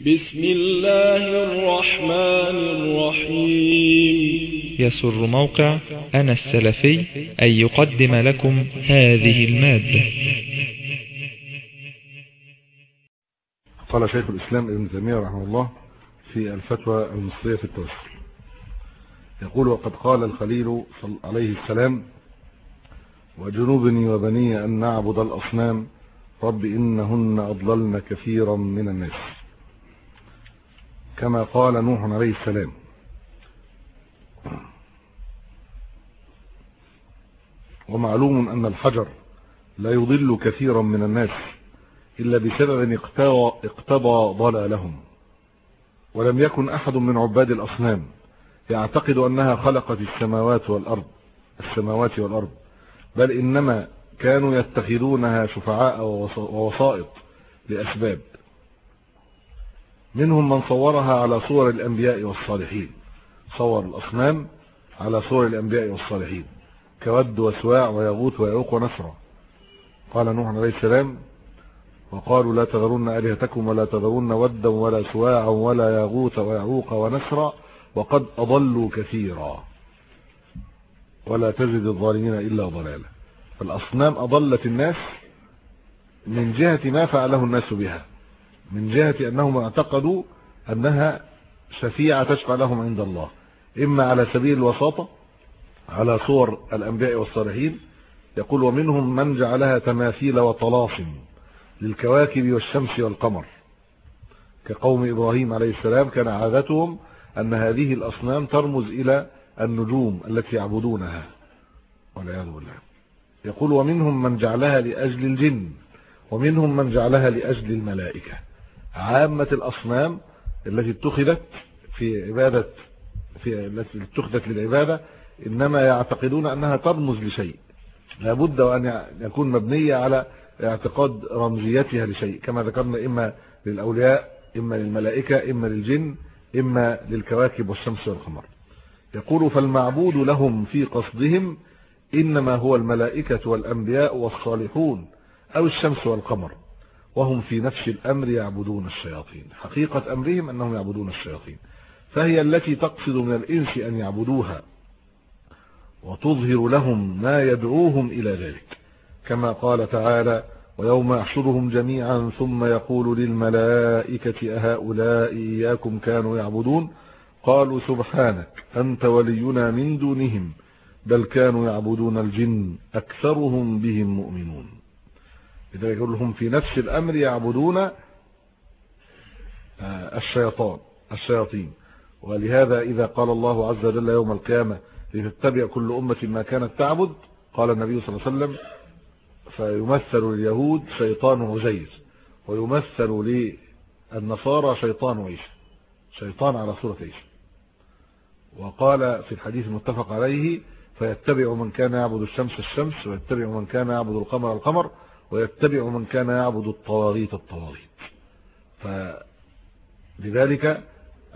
بسم الله الرحمن الرحيم. يسر موقع أنا السلفي أن يقدم لكم هذه المادة. قال شيخ الإسلام ابن تيمية رحمه الله في الفتوى المصرية في التوسل. يقول وقد قال الخليل عليه السلام وجنوبني وبني أن نعبد الأصنام رب إنهن أضللن كثيرا من الناس. كما قال نوح عليه السلام. ومعلوم أن الحجر لا يضل كثيرا من الناس إلا بسبب اقتضى ضلالهم. ولم يكن أحد من عباد الأصنام يعتقد أنها خلقت السماوات والأرض السماوات والأرض بل إنما كانوا يتخذونها شفعاء ووسائط لأسباب. منهم من صورها على صور الأنبياء والصالحين. صور الأصنام على صور الأنبياء والصالحين. كود وسواع ويغوث ويعوق ونسرا قال نوح عليه السلام وقالوا لا تذرون آلهتكم ولا تذرون ودا ولا سواعا ولا يغوث ويعوق ونسرا وقد أضلوا كثيرا. ولا تزد الظالمين إلا ضلالا. فالأصنام أضلت الناس من جهة ما فعله الناس بها. من جهة أنهم اعتقدوا أنها شفيعة تشفع لهم عند الله. إما على سبيل الوساطة على صور الأنبياء والصالحين يقول ومنهم من جعلها تماثيل وطلاسم للكواكب والشمس والقمر. كقوم إبراهيم عليه السلام كان عادتهم أن هذه الأصنام ترمز إلى النجوم التي يعبدونها. والعياذ بالله. يقول ومنهم من جعلها لأجل الجن ومنهم من جعلها لأجل الملائكة. عامة الأصنام التي اتخذت في عبادة في التي اتخذت للعبادة إنما يعتقدون أنها ترمز لشيء. لابد وأن يكون مبنية على اعتقاد رمزيتها لشيء كما ذكرنا إما للأولياء إما للملائكة إما للجن إما للكواكب والشمس والقمر. يقول فالمعبود لهم في قصدهم إنما هو الملائكة والأنبياء والصالحون أو الشمس والقمر. وهم في نفس الأمر يعبدون الشياطين. حقيقة أمرهم أنهم يعبدون الشياطين. فهي التي تقصد من الإنس أن يعبدوها وتظهر لهم ما يدعوهم إلى ذلك. كما قال تعالى ويوم يحشرهم جميعا ثم يقول للملائكة أهؤلاء إياكم كانوا يعبدون؟ قالوا سبحانك أنت ولينا من دونهم بل كانوا يعبدون الجن أكثرهم بهم مؤمنون. إذا يقول لهم في نفس الأمر يعبدون الشيطان الشياطين. ولهذا إذا قال الله عز وجل يوم القيامة لتتبع كل أمة ما كانت تعبد قال النبي صلى الله عليه وسلم فيمثل لليهود شيطان عزير ويمثل للنصارى شيطان عيسى شيطان على صورة عيسى وقال في الحديث المتفق عليه فيتبع من كان يعبد الشمس الشمس ويتبع من كان يعبد القمر القمر ويتبع من كان يعبد الطواغيت الطواغيت. فلذلك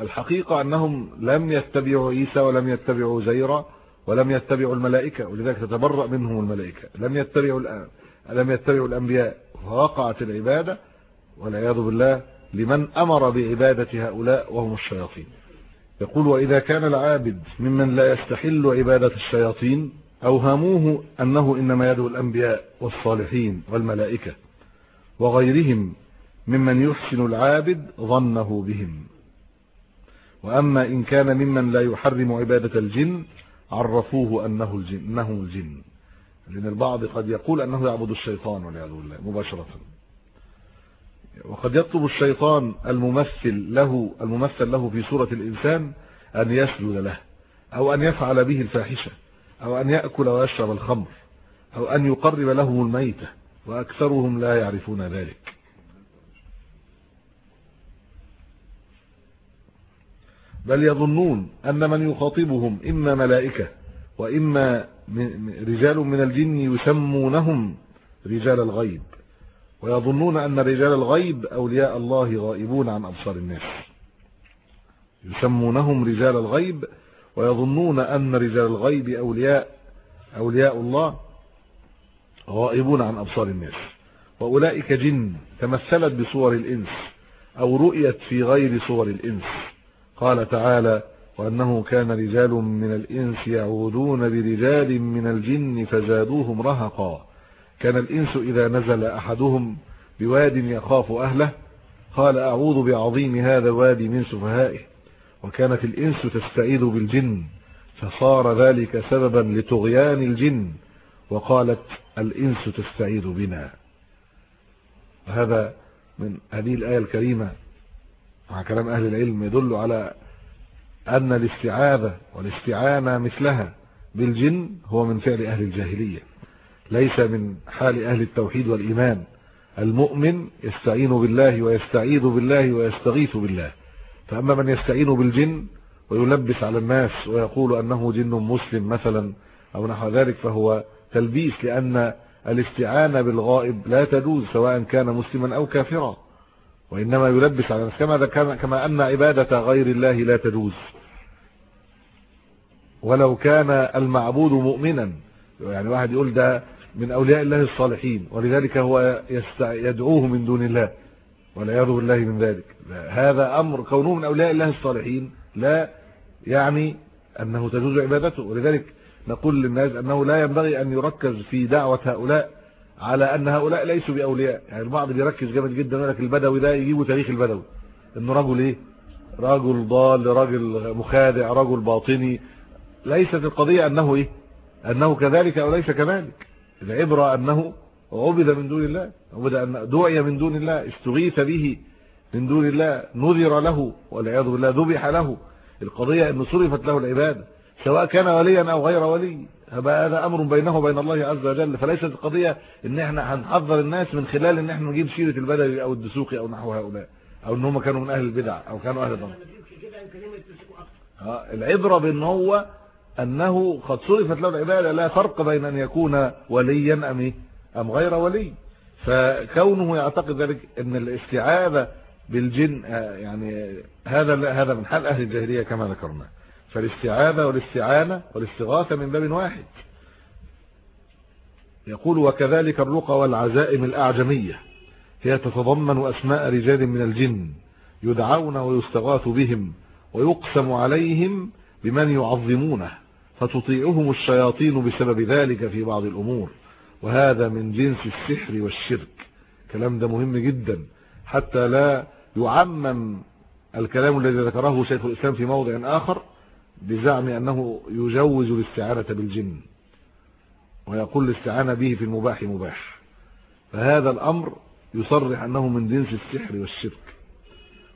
الحقيقة أنهم لم يتبعوا عيسى ولم يتبعوا زيرا ولم يتبعوا الملائكة ولذلك تتبرأ منهم الملائكة. لم يتبعوا الآن لم يتبعوا الأنبياء فوقعت العبادة والعياذ بالله لمن أمر بعبادة هؤلاء وهم الشياطين. يقول وإذا كان العابد ممن لا يستحل عبادة الشياطين أوهموه أنه إنما يدعو الأنبياء والصالحين والملائكة وغيرهم ممن يحسن العابد ظنه بهم. وأما إن كان ممن لا يحرم عبادة الجن عرفوه أنه الجن أنه الجن. لأن البعض قد يقول أنه يعبد الشيطان والعياذ بالله مباشرة. وقد يطلب الشيطان الممثل له الممثل له في صورة الإنسان أن يسجد له أو أن يفعل به الفاحشة. أو أن يأكل ويشرب الخمر أو أن يقرب لهم الميتة وأكثرهم لا يعرفون ذلك. بل يظنون أن من يخاطبهم إما ملائكة وإما رجال من الجن يسمونهم رجال الغيب ويظنون أن رجال الغيب أولياء الله غائبون عن أبصار الناس. يسمونهم رجال الغيب ويظنون أن رجال الغيب أولياء أولياء الله غائبون عن أبصار الناس. وأولئك جن تمثلت بصور الإنس أو رؤيت في غير صور الإنس. قال تعالى وأنه كان رجال من الإنس يعودون برجال من الجن فزادوهم رهقا. كان الإنس إذا نزل أحدهم بواد يخاف أهله. قال أعوذ بعظيم هذا الوادي من سفهائه. وكانت الإنس تستعيذ بالجن فصار ذلك سببا لطغيان الجن وقالت الإنس تستعيذ بنا. هذا من هذه الآية الكريمة مع كلام أهل العلم يدل على أن الاستعاذة والاستعانة مثلها بالجن هو من فعل أهل الجاهلية ليس من حال أهل التوحيد والإيمان. المؤمن يستعين بالله ويستعيذ بالله ويستغيث بالله. فأما من يستعين بالجن ويلبس على الناس ويقول أنه جن مسلم مثلا أو نحو ذلك فهو تلبيس لأن الاستعانة بالغائب لا تجوز سواء كان مسلما أو كافرا وإنما يلبس على الناس كما, كما أن عبادة غير الله لا تجوز. ولو كان المعبود مؤمنا يعني واحد يقول ده من أولياء الله الصالحين ولذلك هو يدعوه من دون الله. والعياذ بالله من ذلك. هذا أمر كونه من أولياء الله الصالحين لا يعني أنه تجوز عبادته. ولذلك نقول للناس أنه لا ينبغي أن يركز في دعوة هؤلاء على أن هؤلاء ليسوا بأولياء. يعني البعض بيركز جامد جدا يقول لك البدوي ده يجيبوا تاريخ البدوي. إنه رجل إيه؟ رجل ضال رجل مخادع رجل باطني. ليست القضية أنه إيه؟ أنه كذلك أو ليس كذلك. العبرة أنه عبد من دون الله. عبد أن دعي من دون الله. استغيث به من دون الله. نذر له والعياذ بالله. ذبح له. القضية أنه صرفت له العبادة. سواء كان وليا أو غير ولي. هذا أمر بينه وبين الله عز وجل. فليست القضية إن إحنا هنحذر الناس من خلال إن إحنا نجيب سيرة البدوي أو الدسوقي أو نحو هؤلاء. أو إن هم كانوا من أهل البدع أو كانوا أهل الضلال. العبرة بأن هو أنه قد صرفت له العبادة. لا فرق بين أن يكون وليا أم أم غير ولي. فكونه يعتقد ذلك إن الاستعاذة بالجن آه، يعني هذا هذا من حال أهل الجاهلية كما ذكرنا. فالاستعاذة والاستعانة والاستغاثة من باب واحد. يقول وكذلك الرقى والعزائم الأعجمية. هي تتضمن أسماء رجال من الجن يدعون ويستغاث بهم ويقسم عليهم بمن يعظمونه فتطيعهم الشياطين بسبب ذلك في بعض الأمور. وهذا من جنس السحر والشرك. كلام ده مهم جدا. حتى لا يعمم الكلام الذي ذكره شيخ الإسلام في موضع آخر بزعم أنه يجوز الاستعانة بالجن ويقول الاستعانة به في المباح مباح. فهذا الأمر يصرح أنه من جنس السحر والشرك.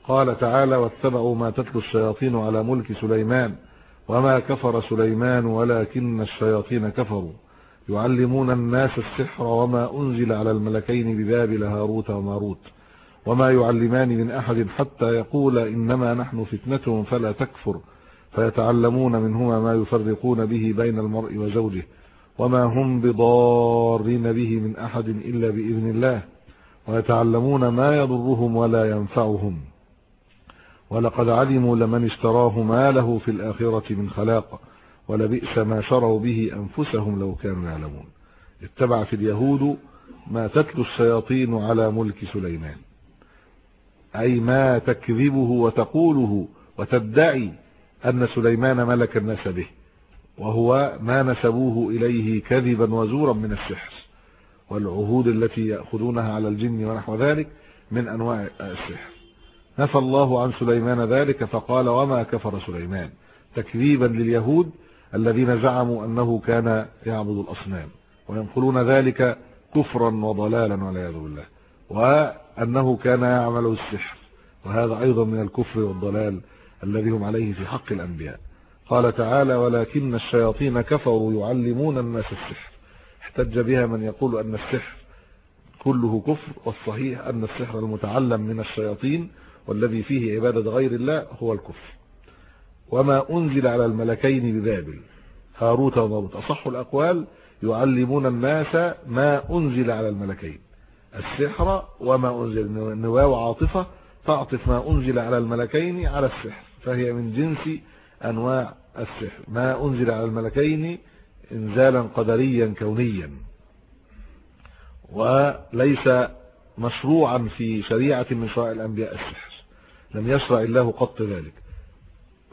قال تعالى واتبعوا ما تتلو الشياطين على ملك سليمان وما كفر سليمان ولكن الشياطين كفروا. يعلمون الناس السحر وما أنزل على الملكين ببابل هاروت وماروت وما يعلمان من أحد حتى يقول إنما نحن فتنة فلا تكفر فيتعلمون منهما ما يفرقون به بين المرء وزوجه وما هم بضارين به من أحد إلا بإذن الله ويتعلمون ما يضرهم ولا ينفعهم ولقد علموا لمن اشتراه ما له في الآخرة من خلاق ولبئس ما شروا به أنفسهم لو كانوا يعلمون. اتبع في اليهود ما تتلو الشياطين على ملك سليمان. أي ما تكذبه وتقوله وتدعي أن سليمان ملك الناس به وهو ما نسبوه إليه كذبا وزورا من السحر. والعهود التي يأخذونها على الجن ونحو ذلك من أنواع السحر. نفى الله عن سليمان ذلك فقال وما كفر سليمان. تكذيبا لليهود الذين زعموا أنه كان يعبد الأصنام وينقلون ذلك كفرا وضلالا والعياذ بالله وأنه كان يعمل السحر وهذا أيضا من الكفر والضلال الذي هم عليه في حق الأنبياء. قال تعالى ولكن الشياطين كفروا يعلمون الناس السحر احتج بها من يقول أن السحر كله كفر والصحيح أن السحر المتعلم من الشياطين والذي فيه عبادة غير الله هو الكفر. وما أنزل على الملكين ببابل. هاروت وماروت. أصح الأقوال يعلمون الناس ما أنزل على الملكين. السحر وما أنزل. نواة عاطفة تعطف ما أنزل على الملكين على السحر. فهي من جنس أنواع السحر. ما أنزل على الملكين إنزالا قدريا كونيا. وليس مشروعا في شريعة من شرائع الأنبياء السحر. لم يشرع الله قط ذلك.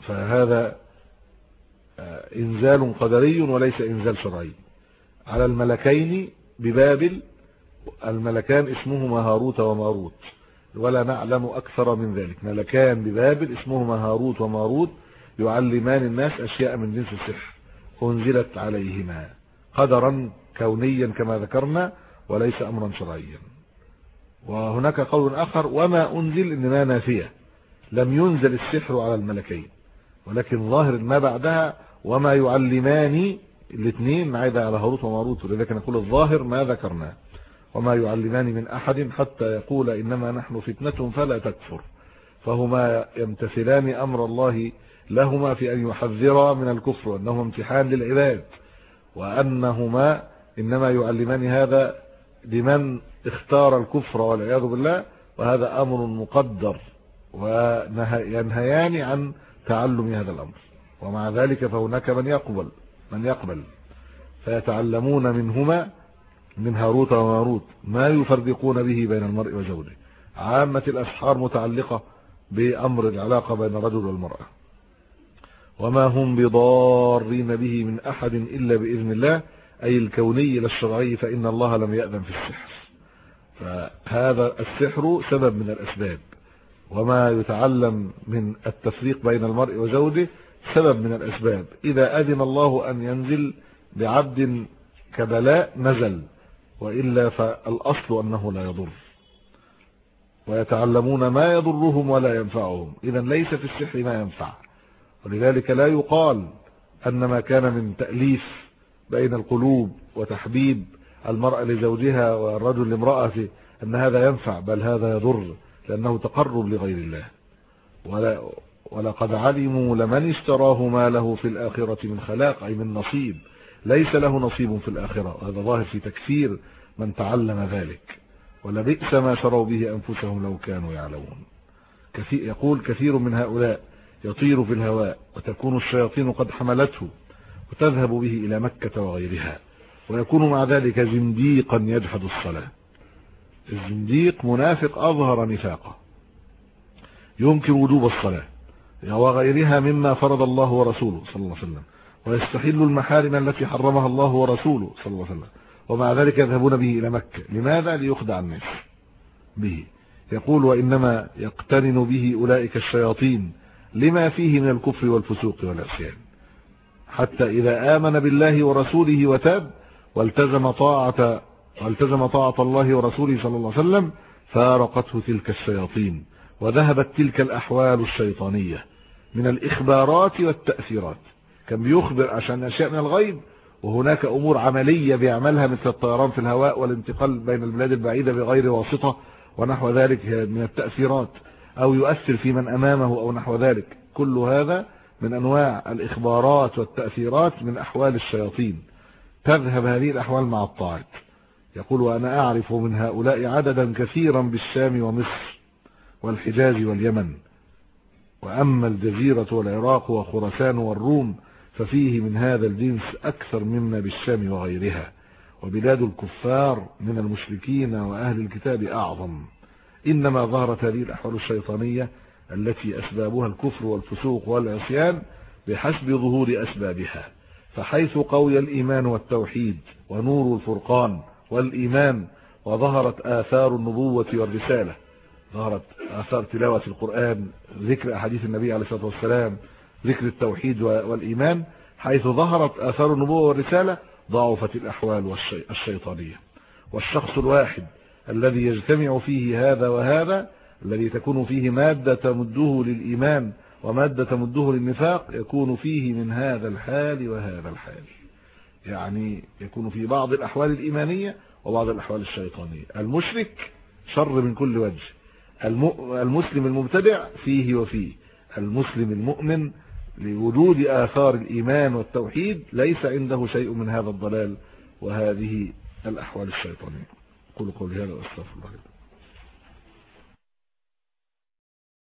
فهذا آه، إنزال قدري وليس إنزال شرعي. على الملكين ببابل الملكان اسمهما هاروت وماروت ولا نعلم أكثر من ذلك. ملكان ببابل اسمهما هاروت وماروت يعلمان الناس أشياء من جنس السحر. أنزلت عليهما قدرا كونيا كما ذكرنا وليس أمرا شرعيا. وهناك قول آخر وما أنزل إنما نافية. لم ينزل السحر على الملكين. ولكن ظاهر ما بعدها وما يعلمان الاثنين عايدة على هاروت وماروت ولذلك نقول الظاهر ما ذكرناه وما يعلمان من أحد حتى يقول إنما نحن فتنة فلا تكفر. فهما يمتثلان أمر الله لهما في أن يحذرا من الكفر وأنهما امتحان للعباد. وأنهما إنما يعلمان هذا لمن اختار الكفر والعياذ بالله وهذا أمر مقدر. وينهيان عن تعلم هذا الأمر. ومع ذلك فهناك من يقبل من يقبل. فيتعلمون منهما من هاروت وماروت ما يفرقون به بين المرء وزوجه. عامة الأسحار متعلقة بأمر العلاقة بين الرجل والمرأة. وما هم بضارين به من أحد إلا بإذن الله أي الكوني للشرعي فإن الله لم يأذن في السحر. فهذا السحر سبب من الأسباب. وما يتعلم من التفريق بين المرء وزوجه سبب من الأسباب. إذا أذن الله أن ينزل بعبد كبلاء نزل وإلا فالأصل أنه لا يضر. ويتعلمون ما يضرهم ولا ينفعهم. إذا ليس في السحر ما ينفع. ولذلك لا يقال أن ما كان من تأليف بين القلوب وتحبيب المرأة لزوجها والرجل لامرأته أن هذا ينفع بل هذا يضر. لأنه تقرب لغير الله. ولا ولقد علموا لمن اشتراه ما له في الآخرة من خلاق أي من نصيب. ليس له نصيب في الآخرة. وهذا ظاهر في تكفير من تعلم ذلك. ولبئس ما شروا به أنفسهم لو كانوا يعلمون. كثير يقول كثير من هؤلاء يطير في الهواء وتكون الشياطين قد حملته وتذهب به إلى مكة وغيرها ويكون مع ذلك زنديقا يجحد الصلاة. الزنديق منافق أظهر نفاقه. ينكر وجوب الصلاة. وغيرها مما فرض الله ورسوله صلى الله عليه وسلم. ويستحل المحارم التي حرمها الله ورسوله صلى الله عليه وسلم. ومع ذلك يذهبون به إلى مكة. لماذا؟ ليخدع الناس به. يقول وإنما يقترن به أولئك الشياطين لما فيه من الكفر والفسوق والعصيان. حتى إذا آمن بالله ورسوله وتاب والتزم طاعة والتزم طاعة الله ورسوله صلى الله عليه وسلم فارقته تلك الشياطين وذهبت تلك الأحوال الشيطانية من الإخبارات والتأثيرات. كان بيخبر عشان أشياء من الغيب وهناك أمور عملية بيعملها مثل الطيران في الهواء والانتقال بين البلاد البعيدة بغير واسطة ونحو ذلك من التأثيرات أو يؤثر في من أمامه أو نحو ذلك. كل هذا من أنواع الإخبارات والتأثيرات من أحوال الشياطين. تذهب هذه الأحوال مع الطاعات يقول وأنا أعرف من هؤلاء عددا كثيرا بالشام ومصر والحجاز واليمن وأما الجزيرة والعراق وخرسان والروم ففيه من هذا الجنس أكثر مما بالشام وغيرها وبلاد الكفار من المشركين وأهل الكتاب أعظم. إنما ظهرت هذه الأحوال الشيطانية التي أسبابها الكفر والفسوق والعصيان بحسب ظهور أسبابها فحيث قوي الإيمان والتوحيد ونور الفرقان والإيمان وظهرت آثار النبوة والرسالة. ظهرت آثار تلاوة القرآن ذكر أحاديث النبي عليه الصلاة والسلام ذكر التوحيد والإيمان حيث ظهرت آثار النبوة والرسالة ضعفت الأحوال الشيطانية. والشخص الواحد الذي يجتمع فيه هذا وهذا الذي تكون فيه مادة تمده للإيمان ومادة تمده للنفاق يكون فيه من هذا الحال وهذا الحال. يعني يكون في بعض الأحوال الإيمانية وبعض الأحوال الشيطانية. المشرك شر من كل وجه. المسلم المبتدع فيه وفيه. المسلم المؤمن لوجود آثار الإيمان والتوحيد ليس عنده شيء من هذا الضلال وهذه الأحوال الشيطانية. قل قولي هذا وأستغفر الله.